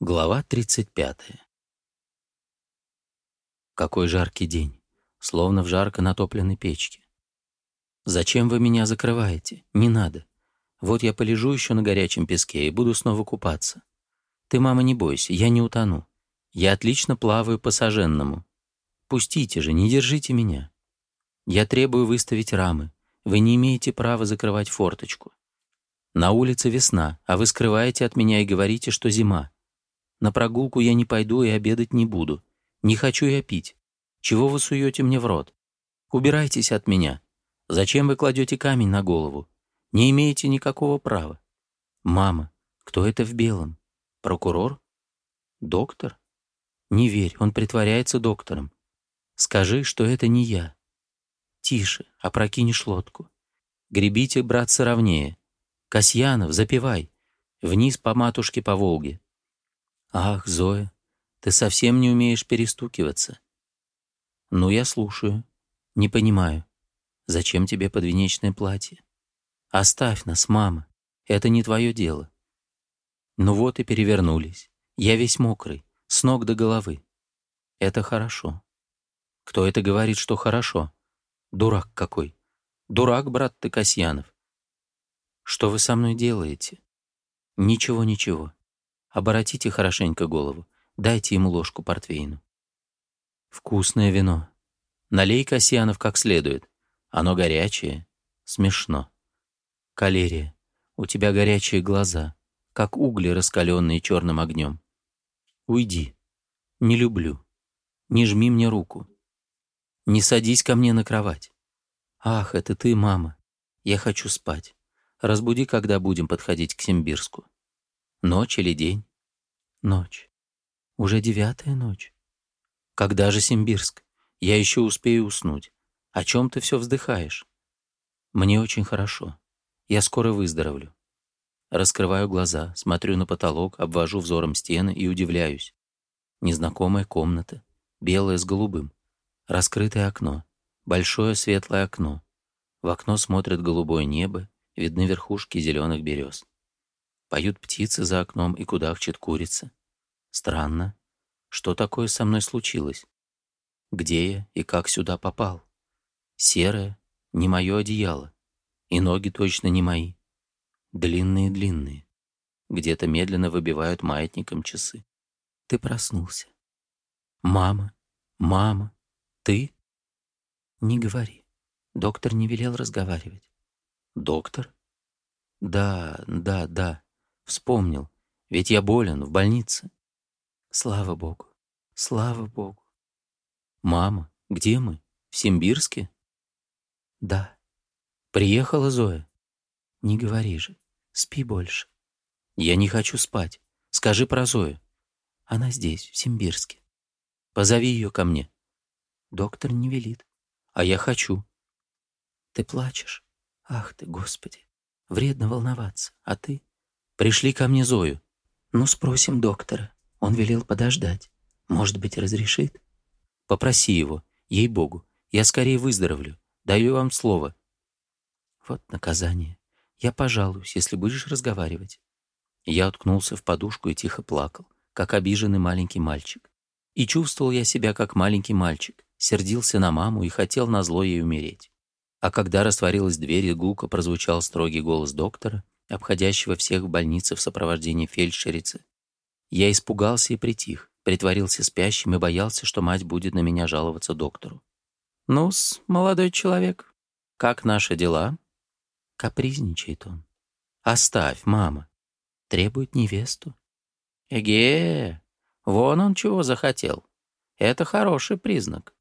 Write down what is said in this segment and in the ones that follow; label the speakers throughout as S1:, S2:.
S1: Глава 35. Какой жаркий день, словно в жарко натопленной печке. Зачем вы меня закрываете? Не надо. Вот я полежу еще на горячем песке и буду снова купаться. Ты, мама, не бойся, я не утону. Я отлично плаваю по саженному. Пустите же, не держите меня. Я требую выставить рамы. Вы не имеете права закрывать форточку. На улице весна, а вы скрываете от меня и говорите, что зима. На прогулку я не пойду и обедать не буду. Не хочу я пить. Чего вы суете мне в рот? Убирайтесь от меня. Зачем вы кладете камень на голову? Не имеете никакого права. Мама, кто это в белом? Прокурор? Доктор? Не верь, он притворяется доктором. Скажи, что это не я. Тише, опрокинешь лодку. Гребите, братцы, ровнее. Касьянов, запивай. Вниз по матушке по Волге. «Ах, Зоя, ты совсем не умеешь перестукиваться». «Ну, я слушаю. Не понимаю. Зачем тебе подвенечное платье? Оставь нас, мама. Это не твое дело». Ну вот и перевернулись. Я весь мокрый, с ног до головы. Это хорошо. Кто это говорит, что хорошо? Дурак какой. Дурак, брат ты, Касьянов. Что вы со мной делаете? Ничего, ничего. Оборотите хорошенько голову. Дайте ему ложку портвейну. Вкусное вино. Налей Касьянов как следует. Оно горячее. Смешно. Калерия, у тебя горячие глаза, как угли, раскаленные черным огнем. Уйди. Не люблю. Не жми мне руку. Не садись ко мне на кровать. Ах, это ты, мама. Я хочу спать. Разбуди, когда будем подходить к Симбирску. Ночь или день? Ночь. Уже девятая ночь. Когда же Симбирск? Я еще успею уснуть. О чем ты все вздыхаешь? Мне очень хорошо. Я скоро выздоровлю. Раскрываю глаза, смотрю на потолок, обвожу взором стены и удивляюсь. Незнакомая комната, белая с голубым. Раскрытое окно, большое светлое окно. В окно смотрит голубое небо, видны верхушки зеленых берез. Поют птицы за окном и кудахчет курица. Странно. Что такое со мной случилось? Где я и как сюда попал? Серое, не мое одеяло. И ноги точно не мои. Длинные-длинные. Где-то медленно выбивают маятником часы. Ты проснулся. Мама, мама, ты? Не говори. Доктор не велел разговаривать. Доктор? Да, да, да. Вспомнил. Ведь я болен, в больнице. Слава Богу, слава Богу. Мама, где мы? В Симбирске? Да. Приехала Зоя? Не говори же. Спи больше. Я не хочу спать. Скажи про Зою. Она здесь, в Симбирске. Позови ее ко мне. Доктор не велит. А я хочу. Ты плачешь? Ах ты, Господи. Вредно волноваться. А ты? Пришли ко мне Зою. Ну, спросим доктора. Он велел подождать. Может быть, разрешит? Попроси его. Ей-богу. Я скорее выздоровлю. Даю вам слово. Вот наказание. Я пожалуюсь, если будешь разговаривать. Я уткнулся в подушку и тихо плакал, как обиженный маленький мальчик. И чувствовал я себя как маленький мальчик, сердился на маму и хотел на зло ей умереть. А когда растворилась дверь и гулко прозвучал строгий голос доктора, обходящего всех в больнице в сопровождении фельдшерицы. Я испугался и притих, притворился спящим и боялся, что мать будет на меня жаловаться доктору. ну молодой человек, как наши дела?» Капризничает он. «Оставь, мама. Требует невесту». «Эге! Вон он чего захотел. Это хороший признак.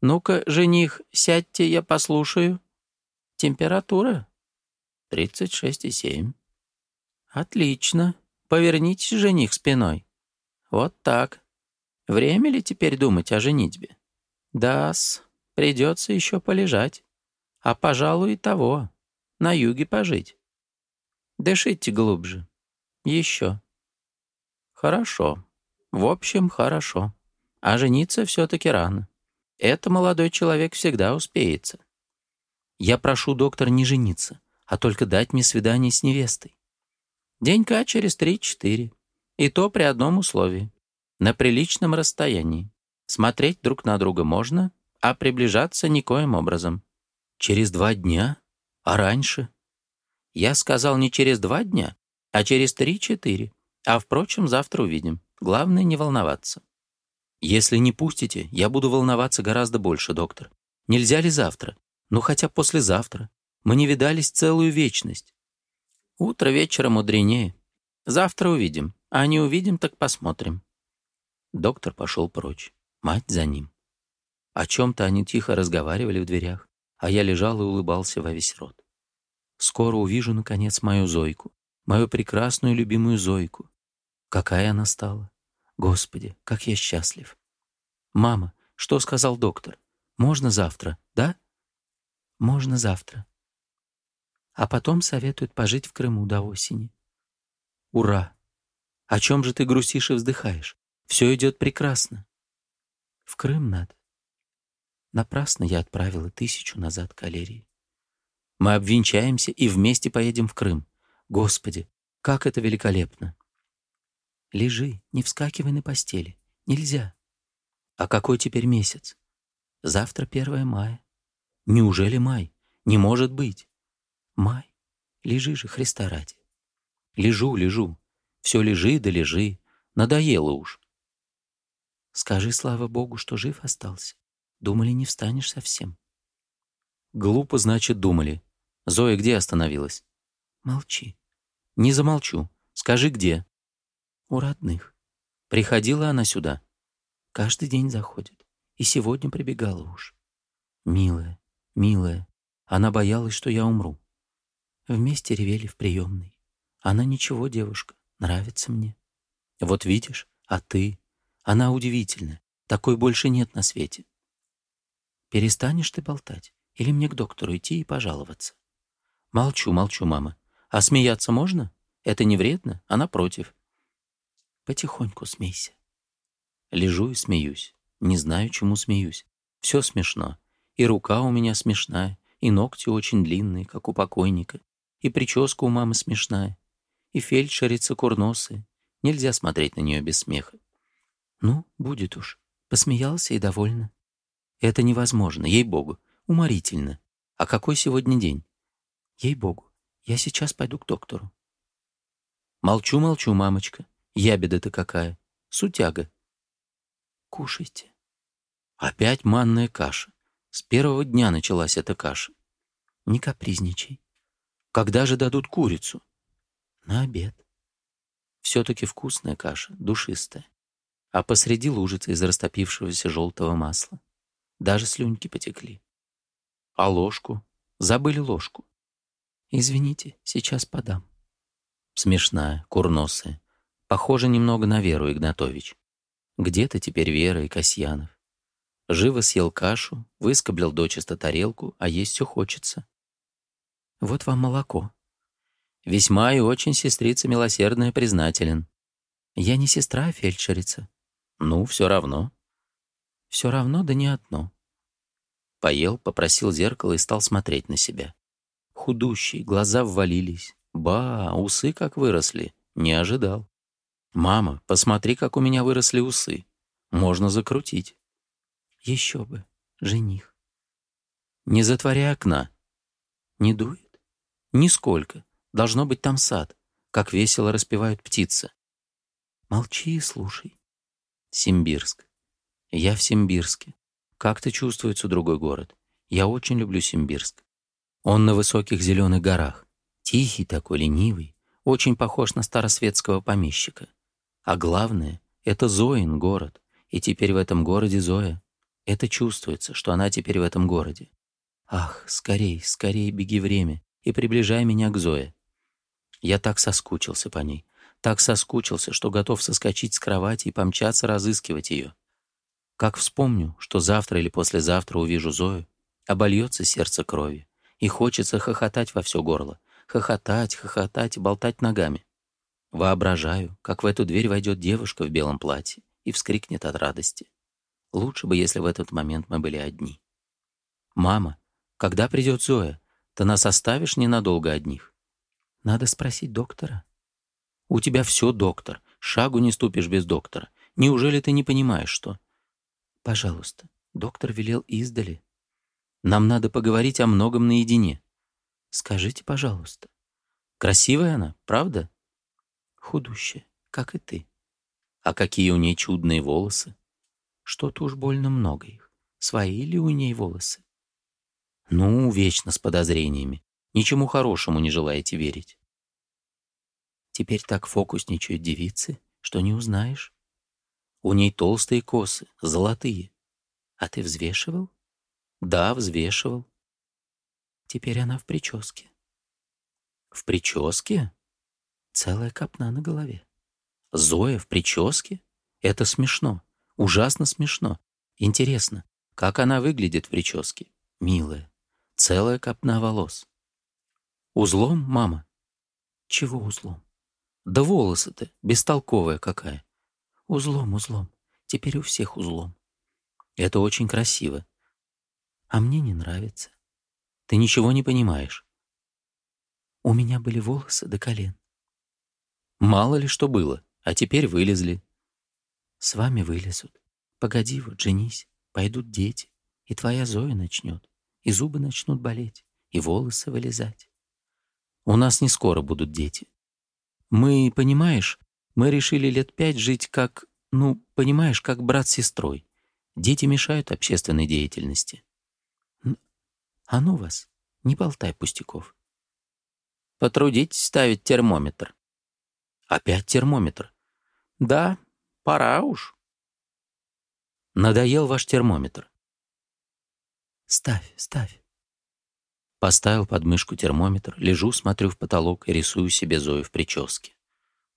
S1: Ну-ка, жених, сядьте, я послушаю. Температура?» 36,7. Отлично. Поверните жених спиной. Вот так. Время ли теперь думать о женитьбе? Да-с, придется еще полежать. А, пожалуй, и того. На юге пожить. Дышите глубже. Еще. Хорошо. В общем, хорошо. А жениться все-таки рано. Это молодой человек всегда успеется. Я прошу, доктор, не жениться а только дать мне свидание с невестой. Денька через три-четыре. И то при одном условии. На приличном расстоянии. Смотреть друг на друга можно, а приближаться никоим образом. Через два дня? А раньше? Я сказал не через два дня, а через три-четыре. А, впрочем, завтра увидим. Главное, не волноваться. Если не пустите, я буду волноваться гораздо больше, доктор. Нельзя ли завтра? Ну, хотя послезавтра. Мы не видались целую вечность. Утро вечера мудренее. Завтра увидим. А не увидим, так посмотрим». Доктор пошел прочь. Мать за ним. О чем-то они тихо разговаривали в дверях, а я лежал и улыбался во весь рот. Скоро увижу, наконец, мою Зойку, мою прекрасную любимую Зойку. Какая она стала? Господи, как я счастлив. Мама, что сказал доктор? Можно завтра, да? Можно завтра а потом советуют пожить в Крыму до осени. Ура! О чем же ты грустишь и вздыхаешь? Все идет прекрасно. В Крым надо. Напрасно я отправила тысячу назад калерии. Мы обвенчаемся и вместе поедем в Крым. Господи, как это великолепно! Лежи, не вскакивай на постели. Нельзя. А какой теперь месяц? Завтра 1 мая. Неужели май? Не может быть. Май, лежи же, Христа ради. Лежу, лежу, все лежи да лежи, надоело уж. Скажи, слава Богу, что жив остался. Думали, не встанешь совсем. Глупо, значит, думали. Зоя где остановилась? Молчи. Не замолчу. Скажи, где? У родных. Приходила она сюда. Каждый день заходит. И сегодня прибегала уж. Милая, милая, она боялась, что я умру. Вместе ревели в приемной. Она ничего, девушка, нравится мне. Вот видишь, а ты? Она удивительна. Такой больше нет на свете. Перестанешь ты болтать? Или мне к доктору идти и пожаловаться? Молчу, молчу, мама. А смеяться можно? Это не вредно, а напротив. Потихоньку смейся. Лежу и смеюсь. Не знаю, чему смеюсь. Все смешно. И рука у меня смешная, и ногти очень длинные, как у покойника. И прическа у мамы смешная. И фельдшерица курносы. Нельзя смотреть на нее без смеха. Ну, будет уж. Посмеялся и довольна. Это невозможно, ей-богу. Уморительно. А какой сегодня день? Ей-богу. Я сейчас пойду к доктору. Молчу-молчу, мамочка. Ябеда-то какая. Сутяга. Кушайте. Опять манная каша. С первого дня началась эта каша. Не капризничай. Когда же дадут курицу? На обед. Все-таки вкусная каша, душистая. А посреди лужицы из растопившегося желтого масла. Даже слюнки потекли. А ложку? Забыли ложку. Извините, сейчас подам. Смешная, курносая. Похожа немного на Веру Игнатович. Где-то теперь Вера и Касьянов. Живо съел кашу, выскоблил дочисто тарелку, а есть все хочется. Вот вам молоко». «Весьма и очень сестрица милосердная признателен». «Я не сестра, а фельдшерица». «Ну, все равно». «Все равно, да не одно». Поел, попросил зеркало и стал смотреть на себя. Худущий, глаза ввалились. Ба, усы как выросли. Не ожидал. «Мама, посмотри, как у меня выросли усы. Можно закрутить». «Еще бы, жених». «Не затворяй окна». «Не дует?» Нисколько. Должно быть там сад. Как весело распевают птицы. Молчи и слушай. Симбирск. Я в Симбирске. Как-то чувствуется другой город. Я очень люблю Симбирск. Он на высоких зеленых горах. Тихий такой, ленивый. Очень похож на старосветского помещика. А главное, это Зоин город. И теперь в этом городе Зоя. Это чувствуется, что она теперь в этом городе. Ах, скорей, скорей беги время и приближая меня к Зое. Я так соскучился по ней, так соскучился, что готов соскочить с кровати и помчаться разыскивать ее. Как вспомню, что завтра или послезавтра увижу Зою, обольется сердце крови, и хочется хохотать во все горло, хохотать, хохотать и болтать ногами. Воображаю, как в эту дверь войдет девушка в белом платье и вскрикнет от радости. Лучше бы, если в этот момент мы были одни. «Мама, когда придет Зоя?» Ты нас оставишь ненадолго одних?» «Надо спросить доктора». «У тебя все, доктор. Шагу не ступишь без доктора. Неужели ты не понимаешь, что...» «Пожалуйста». Доктор велел издали. «Нам надо поговорить о многом наедине». «Скажите, пожалуйста». «Красивая она, правда?» «Худущая, как и ты». «А какие у ней чудные волосы?» «Что-то уж больно много их. Свои ли у ней волосы?» Ну, вечно с подозрениями. Ничему хорошему не желаете верить. Теперь так фокусничают девицы, что не узнаешь. У ней толстые косы, золотые. А ты взвешивал? Да, взвешивал. Теперь она в прическе. В прическе? Целая копна на голове. Зоя в прическе? Это смешно. Ужасно смешно. Интересно, как она выглядит в прическе? Милая целая копна волос. «Узлом, мама?» «Чего узлом?» «Да волосы ты, бестолковая какая!» «Узлом, узлом. Теперь у всех узлом. Это очень красиво. А мне не нравится. Ты ничего не понимаешь. У меня были волосы до колен. Мало ли что было, а теперь вылезли. С вами вылезут. Погоди вот, женись, пойдут дети, и твоя Зоя начнет и зубы начнут болеть, и волосы вылезать. У нас не скоро будут дети. Мы, понимаешь, мы решили лет пять жить как, ну, понимаешь, как брат с сестрой. Дети мешают общественной деятельности. А ну вас, не болтай пустяков. Потрудитесь ставить термометр. Опять термометр. Да, пора уж. Надоел ваш термометр. Ставь, ставь. Поставил под мышку термометр, лежу, смотрю в потолок и рисую себе Зою в прическе.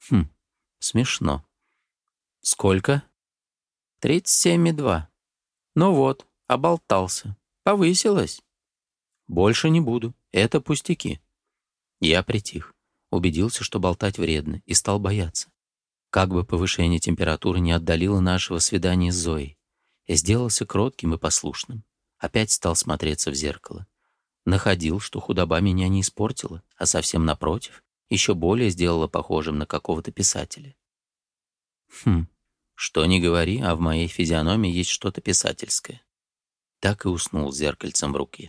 S1: Хм, смешно. Сколько? Тридцать семь и два. Ну вот, оболтался. Повысилось. Больше не буду, это пустяки. Я притих, убедился, что болтать вредно, и стал бояться. Как бы повышение температуры не отдалило нашего свидания с Зоей, я сделался кротким и послушным. Опять стал смотреться в зеркало. Находил, что худоба меня не испортила, а совсем напротив, еще более сделала похожим на какого-то писателя. Хм, что ни говори, а в моей физиономии есть что-то писательское. Так и уснул зеркальцем в руке.